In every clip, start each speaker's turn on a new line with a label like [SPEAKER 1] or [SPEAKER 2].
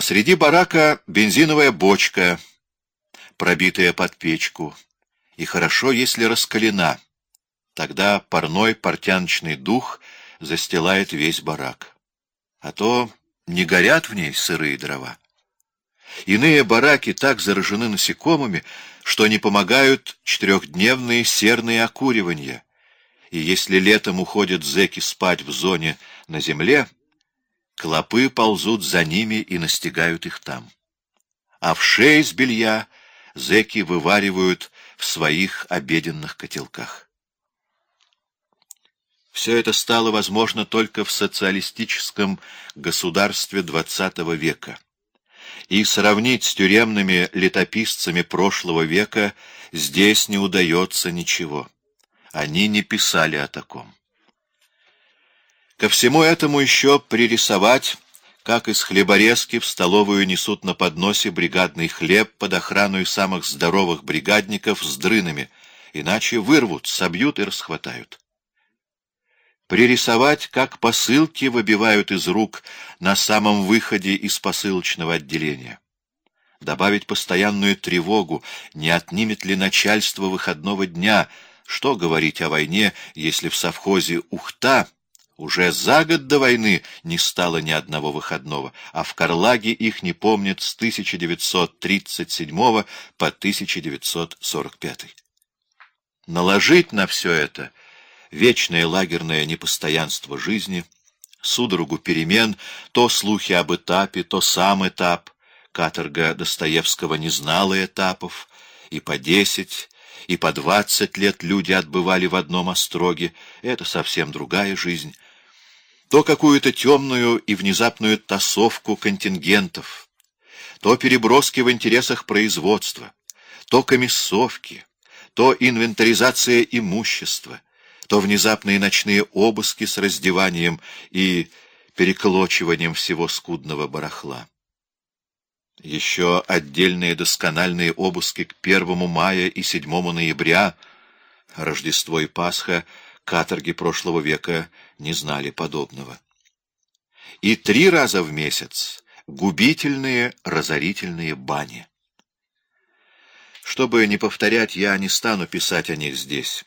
[SPEAKER 1] Посреди барака бензиновая бочка, пробитая под печку, и хорошо, если раскалена. Тогда парной портяночный дух застилает весь барак. А то не горят в ней сырые дрова. Иные бараки так заражены насекомыми, что не помогают четырехдневные серные окуривания. И если летом уходят зэки спать в зоне на земле, клопы ползут за ними и настигают их там. А в с белья зэки вываривают в своих обеденных котелках. Все это стало возможно только в социалистическом государстве XX века. И сравнить с тюремными летописцами прошлого века здесь не удается ничего. Они не писали о таком. Ко всему этому еще пририсовать, как из хлеборезки в столовую несут на подносе бригадный хлеб под охраной самых здоровых бригадников с дрынами, иначе вырвут, собьют и расхватают. Пририсовать, как посылки выбивают из рук на самом выходе из посылочного отделения. Добавить постоянную тревогу, не отнимет ли начальство выходного дня, что говорить о войне, если в совхозе «Ухта» Уже за год до войны не стало ни одного выходного, а в Карлаге их не помнят с 1937 по 1945. Наложить на все это вечное лагерное непостоянство жизни, судорогу перемен, то слухи об этапе, то сам этап, каторга Достоевского не знала этапов, и по десять, и по двадцать лет люди отбывали в одном остроге, это совсем другая жизнь, то какую-то темную и внезапную тасовку контингентов, то переброски в интересах производства, то комиссовки, то инвентаризация имущества, то внезапные ночные обыски с раздеванием и переколочиванием всего скудного барахла. Еще отдельные доскональные обыски к 1 мая и 7 ноября, Рождество и Пасха — Каторги прошлого века не знали подобного. И три раза в месяц губительные, разорительные бани. Чтобы не повторять, я не стану писать о них здесь.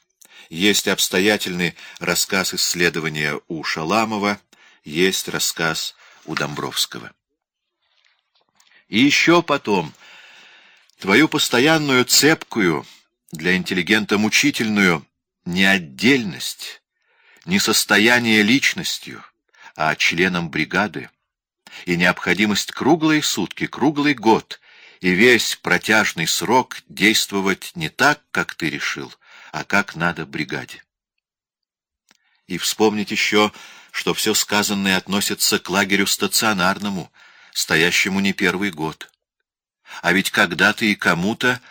[SPEAKER 1] Есть обстоятельный рассказ исследования у Шаламова, есть рассказ у Домбровского. И еще потом, твою постоянную цепкую, для интеллигента мучительную, не отдельность, не состояние личностью, а членом бригады, и необходимость круглые сутки, круглый год и весь протяжный срок действовать не так, как ты решил, а как надо бригаде. И вспомнить еще, что все сказанное относится к лагерю стационарному, стоящему не первый год. А ведь когда-то и кому-то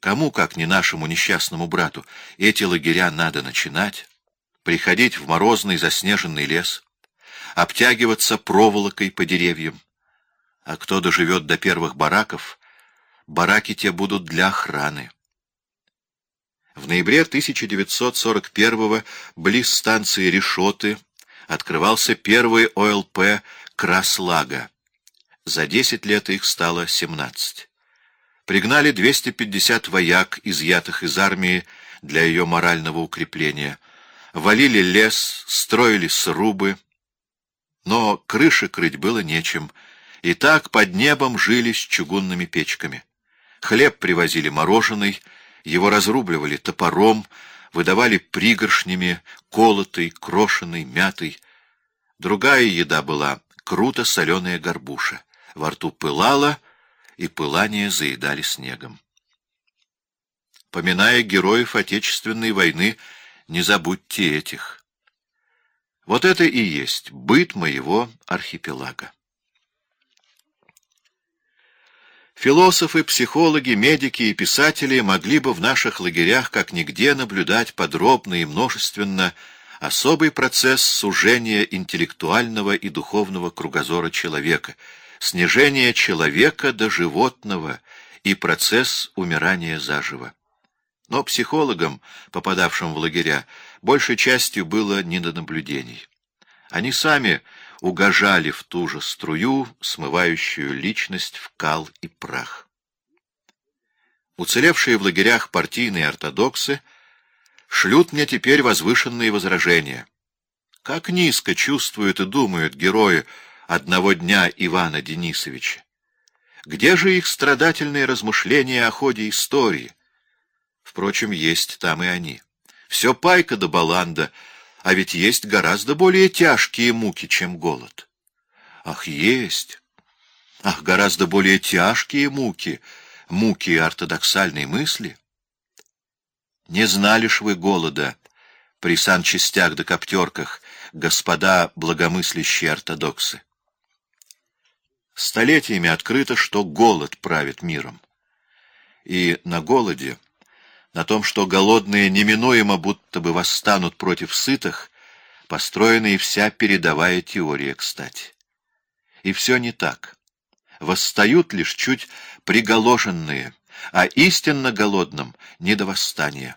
[SPEAKER 1] Кому, как не нашему несчастному брату, эти лагеря надо начинать? Приходить в морозный заснеженный лес, обтягиваться проволокой по деревьям. А кто доживет до первых бараков, бараки те будут для охраны. В ноябре 1941-го близ станции Решоты открывался первый ОЛП Краслага. За десять лет их стало семнадцать пригнали 250 вояк, изъятых из армии для ее морального укрепления, валили лес, строили срубы, но крыши крыть было нечем, и так под небом жили с чугунными печками. Хлеб привозили мороженый, его разрубливали топором, выдавали пригоршнями, колотый, крошеный, мятый. Другая еда была круто соленая горбуша. Во рту пылала — и пылание заедали снегом. Поминая героев Отечественной войны, не забудьте этих. Вот это и есть быт моего архипелага. Философы, психологи, медики и писатели могли бы в наших лагерях как нигде наблюдать подробно и множественно особый процесс сужения интеллектуального и духовного кругозора человека — снижение человека до животного и процесс умирания заживо. Но психологам, попадавшим в лагеря, большей частью было не до наблюдений. Они сами угожали в ту же струю, смывающую личность в кал и прах. Уцелевшие в лагерях партийные ортодоксы шлют мне теперь возвышенные возражения. Как низко чувствуют и думают герои одного дня Ивана Денисовича. Где же их страдательные размышления о ходе истории? Впрочем, есть там и они. Все пайка да баланда, а ведь есть гораздо более тяжкие муки, чем голод. Ах, есть! Ах, гораздо более тяжкие муки, муки ортодоксальной мысли. Не знали ж вы голода при санчастях да коптерках, господа благомыслящие ортодоксы. Столетиями открыто, что голод правит миром. И на голоде, на том, что голодные неминуемо будто бы восстанут против сытых, построена и вся передовая теория, кстати. И все не так. Восстают лишь чуть приголоженные, а истинно голодным не до восстания.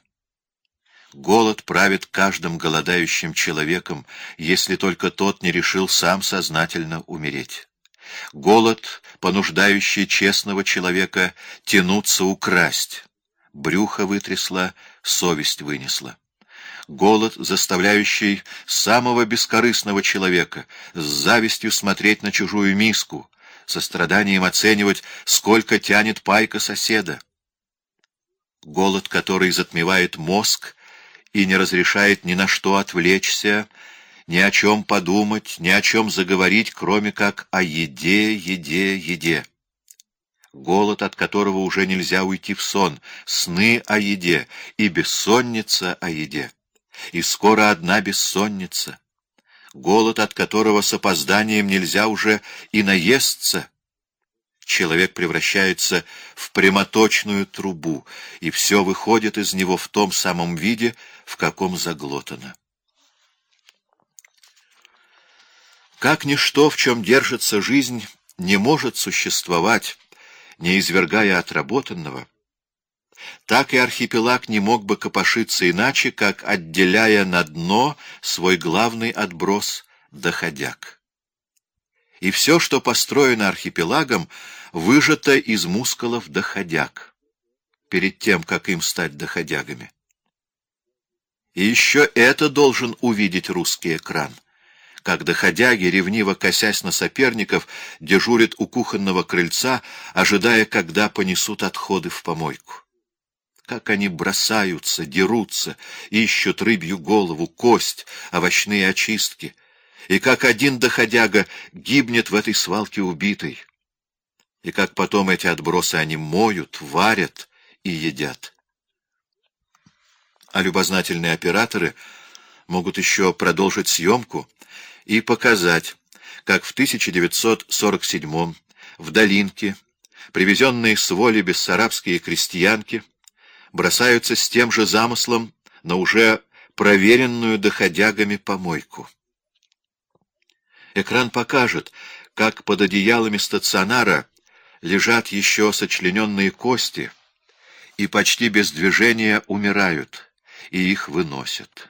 [SPEAKER 1] Голод правит каждым голодающим человеком, если только тот не решил сам сознательно умереть. Голод, понуждающий честного человека тянуться украсть. Брюхо вытрясла, совесть вынесла. Голод, заставляющий самого бескорыстного человека с завистью смотреть на чужую миску, со страданием оценивать, сколько тянет пайка соседа. Голод, который затмевает мозг и не разрешает ни на что отвлечься, ни о чем подумать, ни о чем заговорить, кроме как о еде, еде, еде. Голод, от которого уже нельзя уйти в сон, сны о еде и бессонница о еде. И скоро одна бессонница. Голод, от которого с опозданием нельзя уже и наесться. Человек превращается в прямоточную трубу, и все выходит из него в том самом виде, в каком заглотано. Как ничто, в чем держится жизнь, не может существовать, не извергая отработанного, так и архипелаг не мог бы копошиться иначе, как отделяя на дно свой главный отброс — доходяг. И все, что построено архипелагом, выжато из мускулов доходяг, перед тем, как им стать доходягами. И еще это должен увидеть русский экран как доходяги, ревниво косясь на соперников, дежурят у кухонного крыльца, ожидая, когда понесут отходы в помойку. Как они бросаются, дерутся, ищут рыбью голову, кость, овощные очистки. И как один доходяга гибнет в этой свалке убитый. И как потом эти отбросы они моют, варят и едят. А любознательные операторы могут еще продолжить съемку и показать, как в 1947 в Долинке привезенные с воли бессарабские крестьянки бросаются с тем же замыслом на уже проверенную доходягами помойку. Экран покажет, как под одеялами стационара лежат еще сочлененные кости и почти без движения умирают, и их выносят.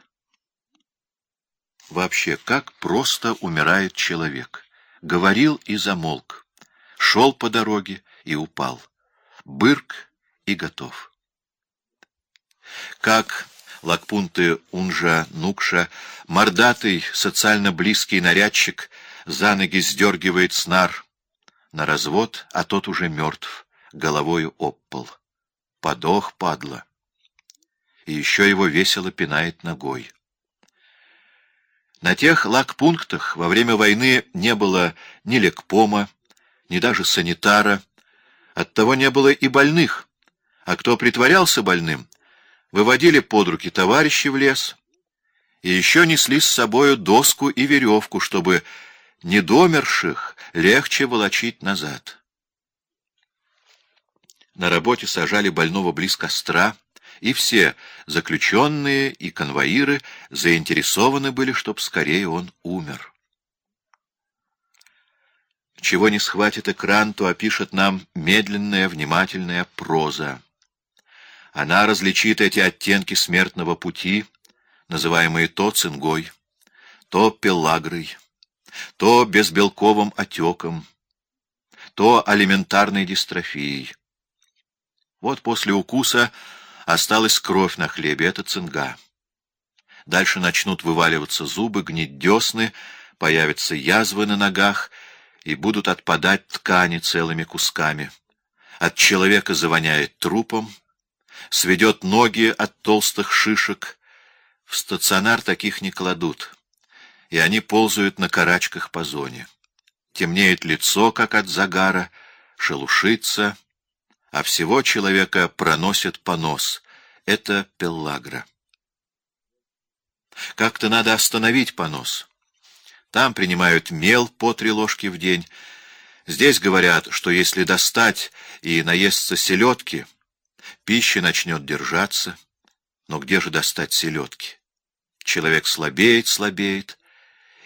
[SPEAKER 1] Вообще, как просто умирает человек. Говорил и замолк. Шел по дороге и упал. Бырк и готов. Как Лакпунты Унжа Нукша, мордатый, социально близкий нарядчик, за ноги сдергивает снар на развод, а тот уже мертв, головою об пол. Подох, падла. И еще его весело пинает ногой. На тех лагпунктах во время войны не было ни лекпома, ни даже санитара, оттого не было и больных, а кто притворялся больным, выводили под руки товарищи в лес и еще несли с собою доску и веревку, чтобы недомерших легче волочить назад. На работе сажали больного близ костра, и все, заключенные и конвоиры, заинтересованы были, чтоб скорее он умер. Чего не схватит экран, то опишет нам медленная, внимательная проза. Она различит эти оттенки смертного пути, называемые то цингой, то пелагрой, то безбелковым отеком, то алиментарной дистрофией. Вот после укуса осталась кровь на хлебе, это цинга. Дальше начнут вываливаться зубы, гнить десны, появятся язвы на ногах и будут отпадать ткани целыми кусками. От человека завоняет трупом, сведет ноги от толстых шишек. В стационар таких не кладут, и они ползают на карачках по зоне. Темнеет лицо, как от загара, шелушится, а всего человека проносит понос. Это пеллагра. Как-то надо остановить понос. Там принимают мел по три ложки в день. Здесь говорят, что если достать и наесться селедки, пища начнет держаться. Но где же достать селедки? Человек слабеет, слабеет,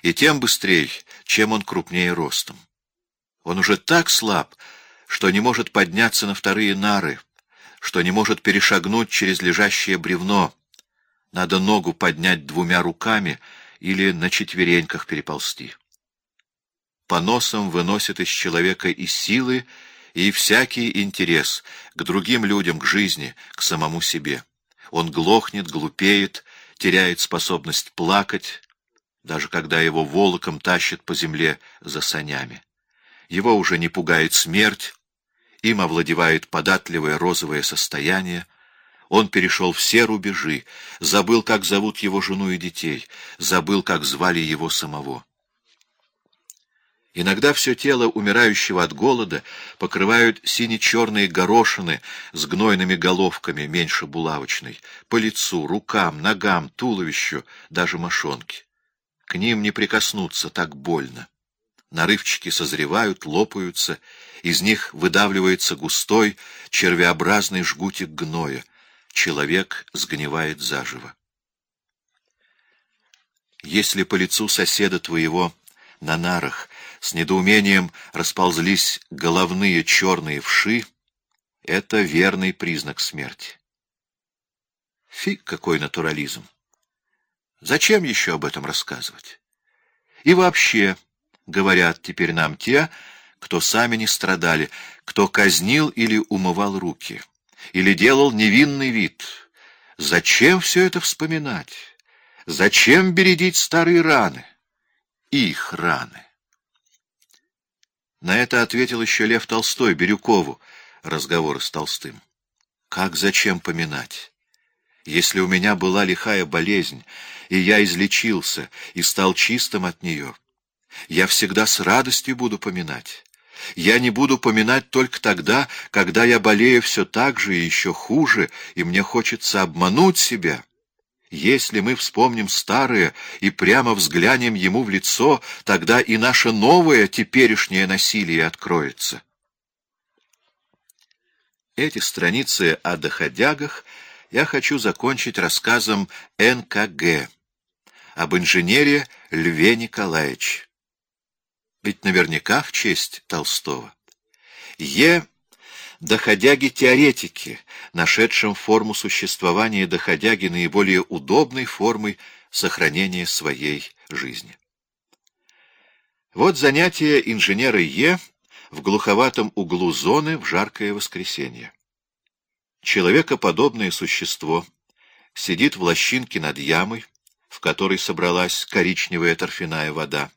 [SPEAKER 1] и тем быстрее, чем он крупнее ростом. Он уже так слаб, что не может подняться на вторые нары, что не может перешагнуть через лежащее бревно. Надо ногу поднять двумя руками или на четвереньках переползти. По носам выносит из человека и силы, и всякий интерес к другим людям, к жизни, к самому себе. Он глохнет, глупеет, теряет способность плакать, даже когда его волоком тащат по земле за санями. Его уже не пугает смерть, им овладевает податливое розовое состояние, он перешел все рубежи, забыл, как зовут его жену и детей, забыл, как звали его самого. Иногда все тело умирающего от голода покрывают сине-черные горошины с гнойными головками, меньше булавочной, по лицу, рукам, ногам, туловищу, даже мошонке. К ним не прикоснуться, так больно. Нарывчики созревают, лопаются, из них выдавливается густой, червеобразный жгутик гноя. Человек сгнивает заживо. Если по лицу соседа твоего на нарах с недоумением расползлись головные черные вши, это верный признак смерти. Фиг, какой натурализм! Зачем еще об этом рассказывать? И вообще, говорят теперь нам те, кто сами не страдали, кто казнил или умывал руки, или делал невинный вид. Зачем все это вспоминать? Зачем бередить старые раны? Их раны. На это ответил еще Лев Толстой Бирюкову, разговоры с Толстым. Как зачем поминать? Если у меня была лихая болезнь, и я излечился, и стал чистым от нее, я всегда с радостью буду поминать. Я не буду поминать только тогда, когда я болею все так же и еще хуже, и мне хочется обмануть себя. Если мы вспомним старое и прямо взглянем ему в лицо, тогда и наше новое теперешнее насилие откроется. Эти страницы о доходягах я хочу закончить рассказом НКГ об инженере Льве Николаевиче. Ведь наверняка в честь Толстого. Е доходяги-теоретики, нашедшим форму существования доходяги наиболее удобной формой сохранения своей жизни. Вот занятие инженера Е в глуховатом углу зоны в жаркое воскресенье. Человекоподобное существо сидит в лощинке над ямой, в которой собралась коричневая торфяная вода.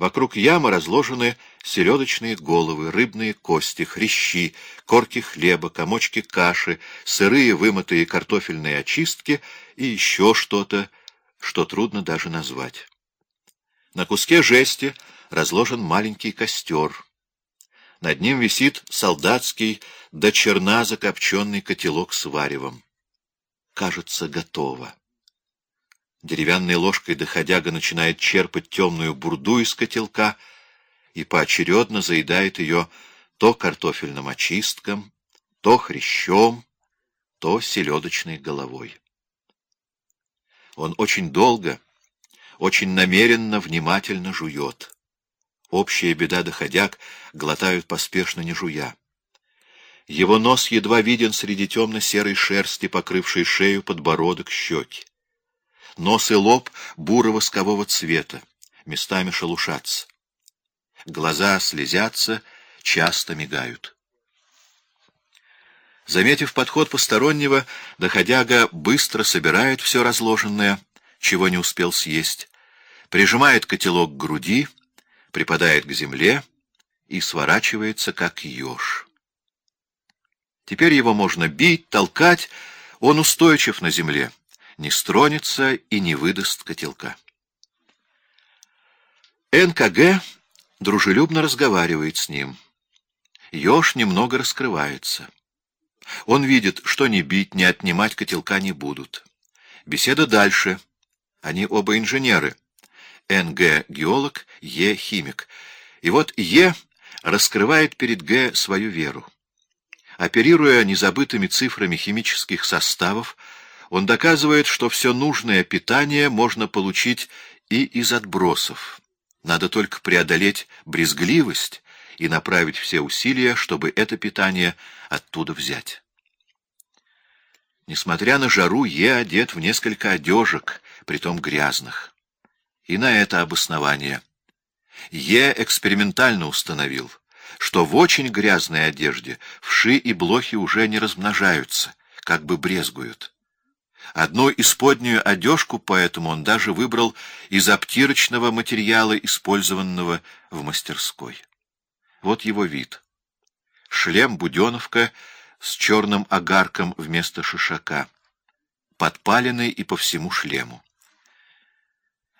[SPEAKER 1] Вокруг ямы разложены селедочные головы, рыбные кости, хрящи, корки хлеба, комочки каши, сырые вымытые картофельные очистки и еще что-то, что трудно даже назвать. На куске жести разложен маленький костер. Над ним висит солдатский до черна закопченный котелок с варевом. Кажется, готово. Деревянной ложкой доходяга начинает черпать темную бурду из котелка и поочередно заедает ее то картофельным очистком, то хрящом, то селедочной головой. Он очень долго, очень намеренно, внимательно жует. Общая беда доходяг глотают поспешно не жуя. Его нос едва виден среди темно-серой шерсти, покрывшей шею, подбородок, щеки. Нос и лоб буро-воскового цвета, местами шелушатся. Глаза слезятся, часто мигают. Заметив подход постороннего, доходяга быстро собирает все разложенное, чего не успел съесть, прижимает котелок к груди, припадает к земле и сворачивается, как еж. Теперь его можно бить, толкать, он устойчив на земле, не стронется и не выдаст котелка. НКГ дружелюбно разговаривает с ним. Еж немного раскрывается. Он видит, что ни бить, ни отнимать котелка не будут. Беседа дальше. Они оба инженеры. Н.Г. — геолог, Е. — химик. И вот Е раскрывает перед Г свою веру. Оперируя незабытыми цифрами химических составов, он доказывает, что все нужное питание можно получить и из отбросов. Надо только преодолеть брезгливость и направить все усилия, чтобы это питание оттуда взять. Несмотря на жару, Е одет в несколько одежек, притом грязных. И на это обоснование. Е экспериментально установил, что в очень грязной одежде вши и блохи уже не размножаются, как бы брезгуют. Одну исподнюю одежку поэтому он даже выбрал из обтирочного материала, использованного в мастерской. Вот его вид. Шлем-буденовка с черным огарком вместо шишака, подпаленный и по всему шлему.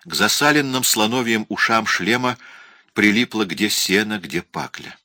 [SPEAKER 1] К засаленным слоновьим ушам шлема прилипло где сено, где пакля.